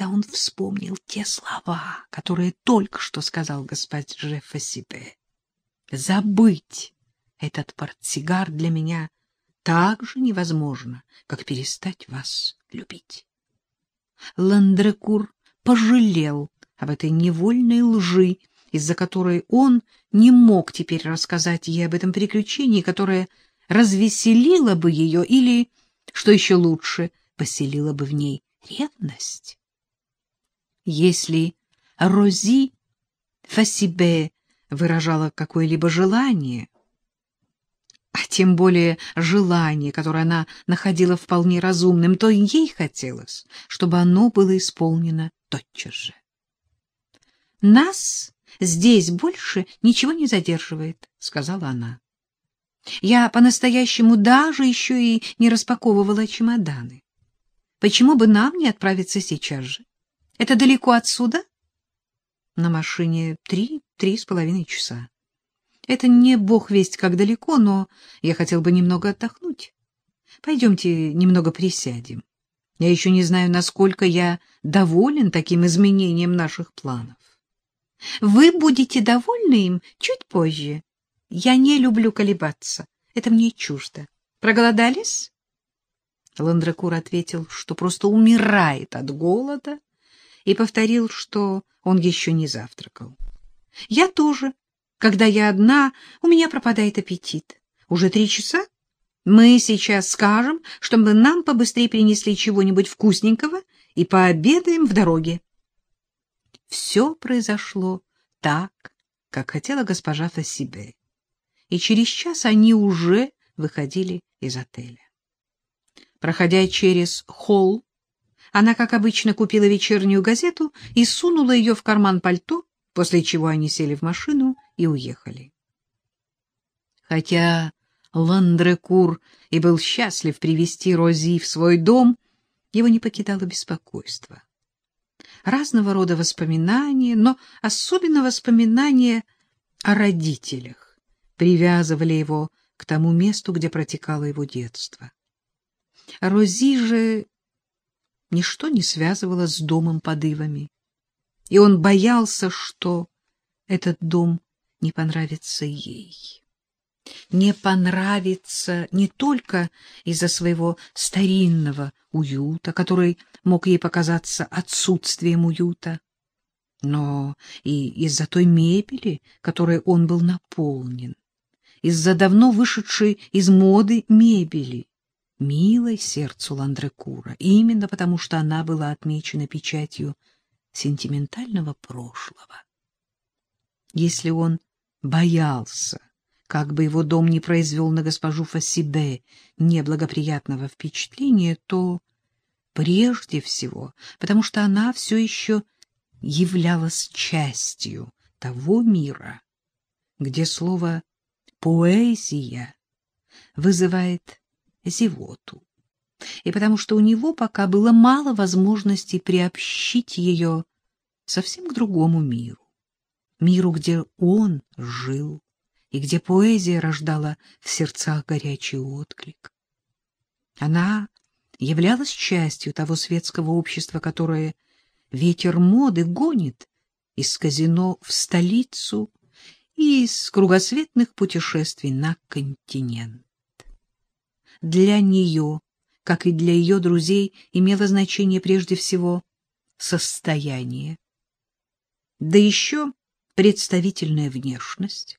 тогда он вспомнил те слова, которые только что сказал господин Фасибе. Забыть этот портсигар для меня так же невозможно, как перестать вас любить. Ландрекур пожалел об этой невольной лжи, из-за которой он не мог теперь рассказать ей об этом приключении, которое развеселило бы ее или, что еще лучше, поселило бы в ней ревность. Если Рози Фасибе выражала какое-либо желание, а тем более желание, которое она находила вполне разумным, то ей хотелось, чтобы оно было исполнено тотчас же. «Нас здесь больше ничего не задерживает», — сказала она. «Я по-настоящему даже еще и не распаковывала чемоданы. Почему бы нам не отправиться сейчас же? Это далеко отсюда?» «На машине три, три с половиной часа». Это не бог весть как далеко, но я хотел бы немного отдохнуть. Пойдемте немного присядем. Я еще не знаю, насколько я доволен таким изменением наших планов. Вы будете довольны им чуть позже. Я не люблю колебаться. Это мне чуждо. Проголодались? Ландракур ответил, что просто умирает от голода, и повторил, что он еще не завтракал. Я тоже когда я одна, у меня пропадает аппетит. Уже три часа? Мы сейчас скажем, чтобы нам побыстрее принесли чего-нибудь вкусненького и пообедаем в дороге. Все произошло так, как хотела госпожа Фасибе. И через час они уже выходили из отеля. Проходя через холл, она, как обычно, купила вечернюю газету и сунула ее в карман пальто, после чего они сели в машину и уехали. Хотя Ландрекур и был счастлив привести Рози в свой дом, его не покидало беспокойство. Разного рода воспоминания, но особенно воспоминания о родителях привязывали его к тому месту, где протекало его детство. Рози же ничто не связывало с домом под ивами и он боялся, что этот дом не понравится ей. Не понравится не только из-за своего старинного уюта, который мог ей показаться отсутствием уюта, но и из-за той мебели, которой он был наполнен, из-за давно вышедшей из моды мебели, милой сердцу Ландрекура, именно потому что она была отмечена печатью сентиментального прошлого. Если он боялся, как бы его дом не произвел на госпожу Фасибе неблагоприятного впечатления, то прежде всего, потому что она все еще являлась частью того мира, где слово «поэзия» вызывает зевоту и потому что у него пока было мало возможностей приобщить ее совсем к другому миру, миру, где он жил и где поэзия рождала в сердцах горячий отклик. Она являлась частью того светского общества, которое ветер моды гонит из казино в столицу и из кругосветных путешествий на континент. Для нее как и для ее друзей, имело значение прежде всего состояние. Да еще представительная внешность.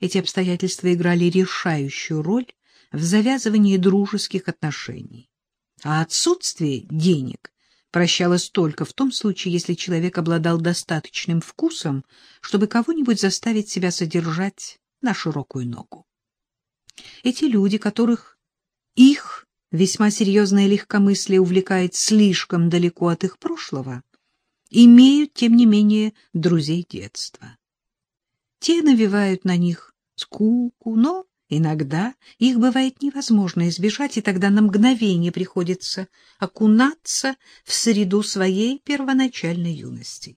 Эти обстоятельства играли решающую роль в завязывании дружеских отношений. А отсутствие денег прощалось только в том случае, если человек обладал достаточным вкусом, чтобы кого-нибудь заставить себя содержать на широкую ногу. Эти люди, которых их весьма серьезное легкомыслие увлекает слишком далеко от их прошлого, имеют, тем не менее, друзей детства. Те навевают на них скуку, но иногда их бывает невозможно избежать, и тогда на мгновение приходится окунаться в среду своей первоначальной юности.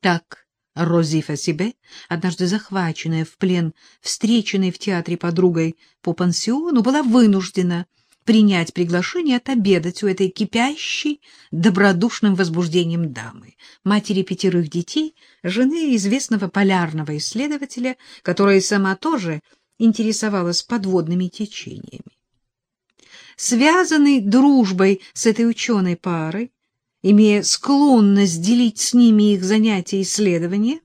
Так Рози Фасибе, однажды захваченная в плен, встреченной в театре подругой по пансиону, была вынуждена принять приглашение отобедать у этой кипящей добродушным возбуждением дамы, матери пятерых детей, жены известного полярного исследователя, которая сама тоже интересовалась подводными течениями. Связанный дружбой с этой ученой парой, имея склонность делить с ними их занятия и исследования,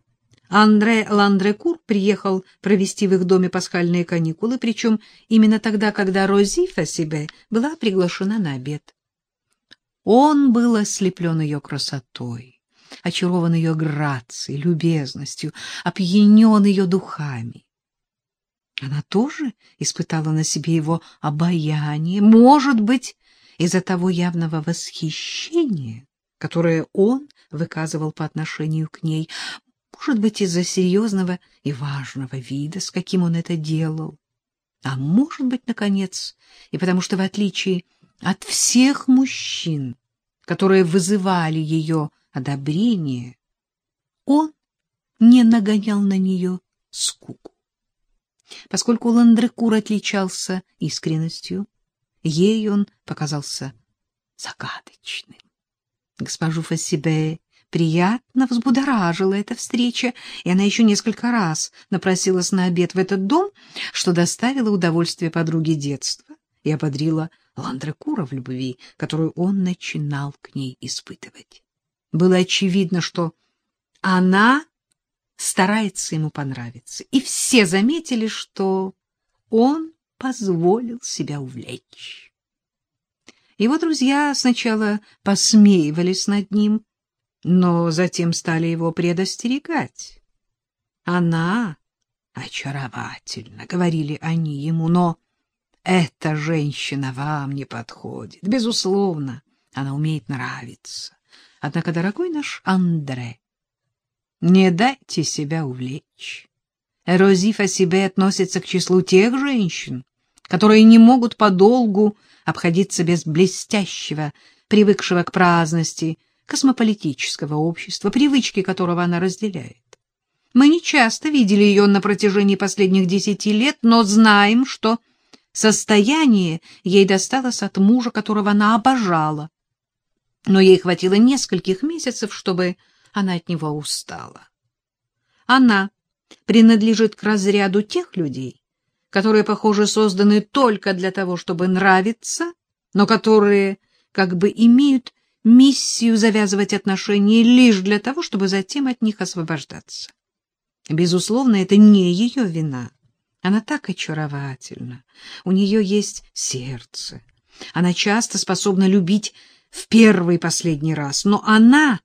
Андре Ландрекур приехал провести в их доме пасхальные каникулы, причем именно тогда, когда Рози Фасибе была приглашена на обед. Он был ослеплен ее красотой, очарован ее грацией, любезностью, опьянен ее духами. Она тоже испытала на себе его обаяние, может быть, из-за того явного восхищения, которое он выказывал по отношению к ней, может быть, из-за серьезного и важного вида, с каким он это делал. А может быть, наконец, и потому что, в отличие от всех мужчин, которые вызывали ее одобрение, он не нагонял на нее скуку. Поскольку Ландрекур отличался искренностью, ей он показался загадочным. Госпожу Фассибе приятно взбудоражила эта встреча, и она еще несколько раз напросилась на обед в этот дом, что доставило удовольствие подруге детства и ободрила Ландрекура в любви, которую он начинал к ней испытывать. Было очевидно, что она старается ему понравиться, и все заметили, что он позволил себя увлечь. Его друзья сначала посмеивались над ним, но затем стали его предостерегать. Она очаровательна, говорили они ему, но эта женщина вам не подходит. Безусловно, она умеет нравиться. Однако, дорогой наш Андре, не дайте себя увлечь. Эрозифа себе относится к числу тех женщин, которые не могут подолгу обходиться без блестящего, привыкшего к праздности, космополитического общества, привычки которого она разделяет. Мы не часто видели ее на протяжении последних десяти лет, но знаем, что состояние ей досталось от мужа, которого она обожала. Но ей хватило нескольких месяцев, чтобы она от него устала. Она принадлежит к разряду тех людей, которые, похоже, созданы только для того, чтобы нравиться, но которые как бы имеют миссию завязывать отношения лишь для того, чтобы затем от них освобождаться. Безусловно, это не ее вина. Она так очаровательна. У нее есть сердце. Она часто способна любить в первый и последний раз, но она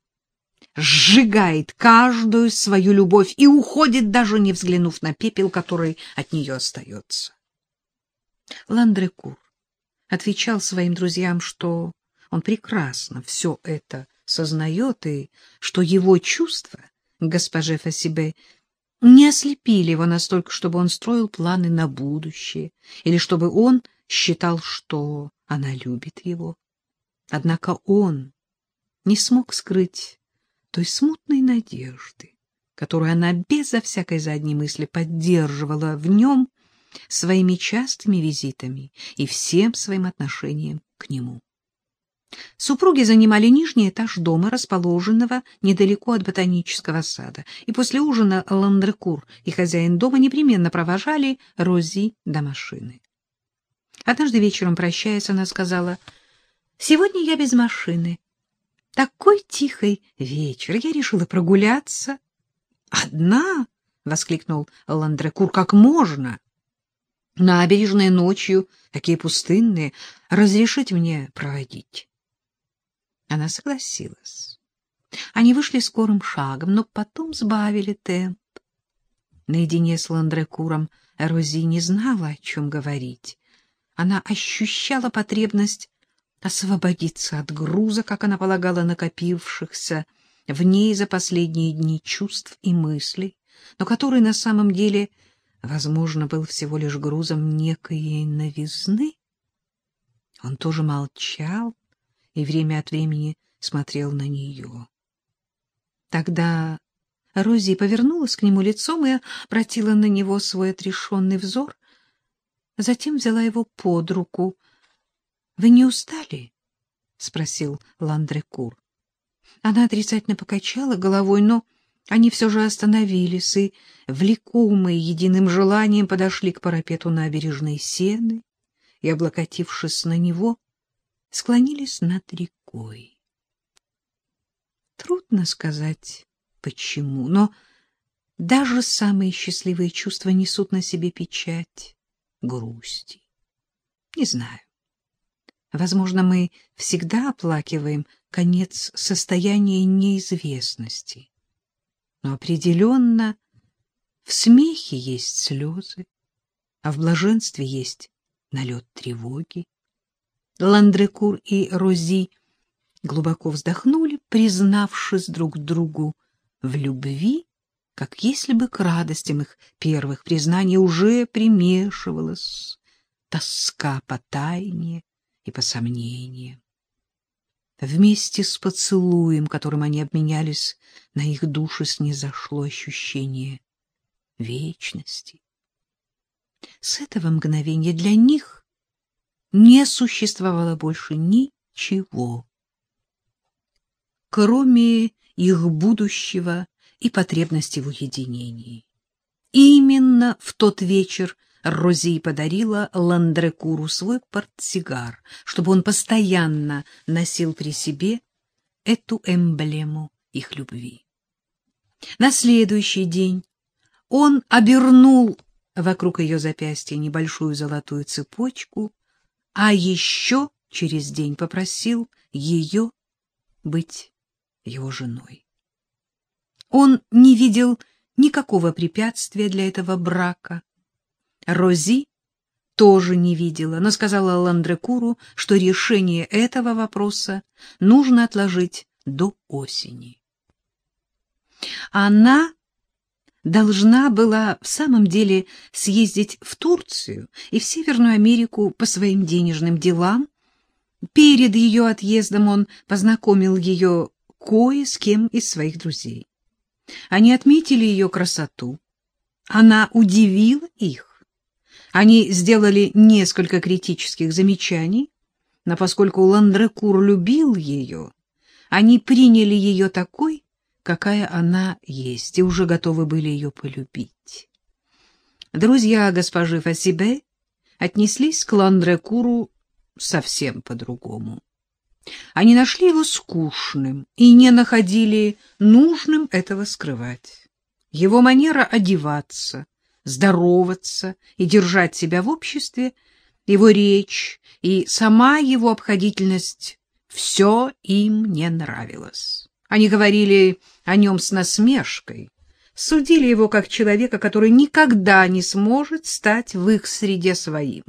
сжигает каждую свою любовь и уходит, даже не взглянув на пепел, который от нее остается. Ландрекур отвечал своим друзьям, что он прекрасно все это сознает и что его чувства госпоже Фасибе не ослепили его настолько, чтобы он строил планы на будущее или чтобы он считал, что она любит его. Однако он не смог скрыть той смутной надежды, которую она безо всякой задней мысли поддерживала в нем своими частыми визитами и всем своим отношением к нему. Супруги занимали нижний этаж дома, расположенного недалеко от ботанического сада, и после ужина Ландрекур и хозяин дома непременно провожали Рози до машины. Однажды вечером, прощаясь, она сказала, «Сегодня я без машины. Такой тихий вечер. Я решила прогуляться». «Одна?» — воскликнул Ландрекур. «Как можно?» «Набережные ночью, такие пустынные. Разрешите мне проводить?» Она согласилась. Они вышли скорым шагом, но потом сбавили темп. Наедине с Ландрекуром Рози не знала, о чем говорить. Она ощущала потребность освободиться от груза, как она полагала, накопившихся в ней за последние дни чувств и мыслей, но который на самом деле, возможно, был всего лишь грузом некой новизны. Он тоже молчал, и время от времени смотрел на нее. Тогда Рози повернулась к нему лицом и обратила на него свой отрешенный взор, затем взяла его под руку. Вы не устали? — спросил Ландрекур. Она отрицательно покачала головой, но они все же остановились и, влекомые единым желанием, подошли к парапету набережной Сены и, облокотившись на него, склонились над рекой. Трудно сказать, почему, но даже самые счастливые чувства несут на себе печать грусти. Не знаю. Возможно, мы всегда оплакиваем конец состояния неизвестности. Но определенно в смехе есть слезы, а в блаженстве есть налет тревоги. Ландрекур и Рози глубоко вздохнули, признавшись друг другу в любви, как если бы к радостям их первых признаний уже примешивалась тоска по тайне и по сомнениям. Вместе с поцелуем, которым они обменялись, на их души снизошло ощущение вечности. С этого мгновения для них не существовало больше ничего, кроме их будущего и потребности в уединении. Именно в тот вечер Рози подарила Ландрекуру свой портсигар, чтобы он постоянно носил при себе эту эмблему их любви. На следующий день он обернул вокруг ее запястья небольшую золотую цепочку, а еще через день попросил ее быть его женой. Он не видел никакого препятствия для этого брака, Рози тоже не видела, но сказала Ландрекуру, что решение этого вопроса нужно отложить до осени. Она должна была в самом деле съездить в Турцию и в Северную Америку по своим денежным делам. Перед ее отъездом он познакомил ее кое с кем из своих друзей. Они отметили ее красоту. Она удивила их. Они сделали несколько критических замечаний, но поскольку Ландрекур любил ее, они приняли ее такой, какая она есть, и уже готовы были ее полюбить. Друзья госпожи Фасибе отнеслись к Ландрекуру совсем по-другому. Они нашли его скучным и не находили нужным этого скрывать. Его манера одеваться — здороваться и держать себя в обществе, его речь и сама его обходительность — все им не нравилось. Они говорили о нем с насмешкой, судили его как человека, который никогда не сможет стать в их среде своим,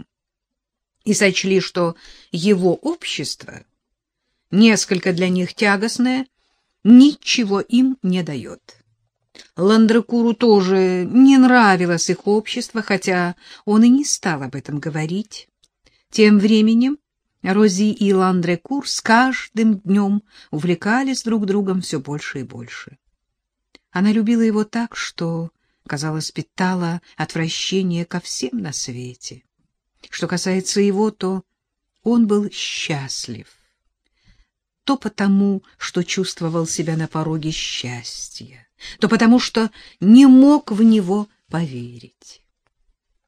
и сочли, что его общество, несколько для них тягостное, ничего им не дает. Ландрекуру тоже не нравилось их общество, хотя он и не стал об этом говорить. Тем временем Рози и Ландрекур с каждым днем увлекались друг другом все больше и больше. Она любила его так, что, казалось, питала отвращение ко всем на свете. Что касается его, то он был счастлив. То потому, что чувствовал себя на пороге счастья то потому что не мог в него поверить.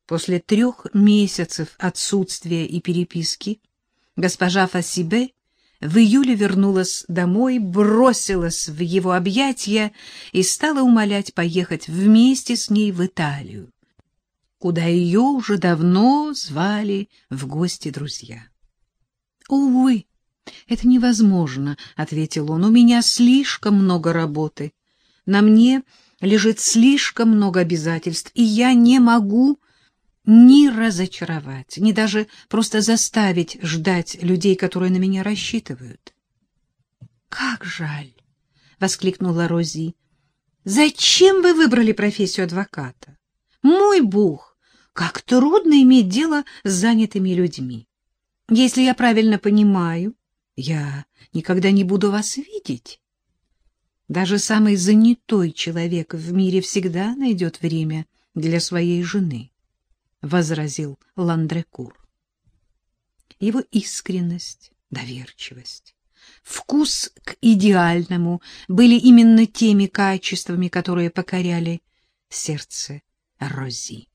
После трех месяцев отсутствия и переписки госпожа Фасибе в июле вернулась домой, бросилась в его объятия и стала умолять поехать вместе с ней в Италию, куда ее уже давно звали в гости друзья. «Увы, это невозможно», — ответил он, — «у меня слишком много работы». На мне лежит слишком много обязательств, и я не могу ни разочаровать, ни даже просто заставить ждать людей, которые на меня рассчитывают. — Как жаль! — воскликнула Рози. — Зачем вы выбрали профессию адвоката? Мой бог, как трудно иметь дело с занятыми людьми. Если я правильно понимаю, я никогда не буду вас видеть. Даже самый занятой человек в мире всегда найдет время для своей жены, — возразил Ландрекур. Его искренность, доверчивость, вкус к идеальному были именно теми качествами, которые покоряли сердце Рози.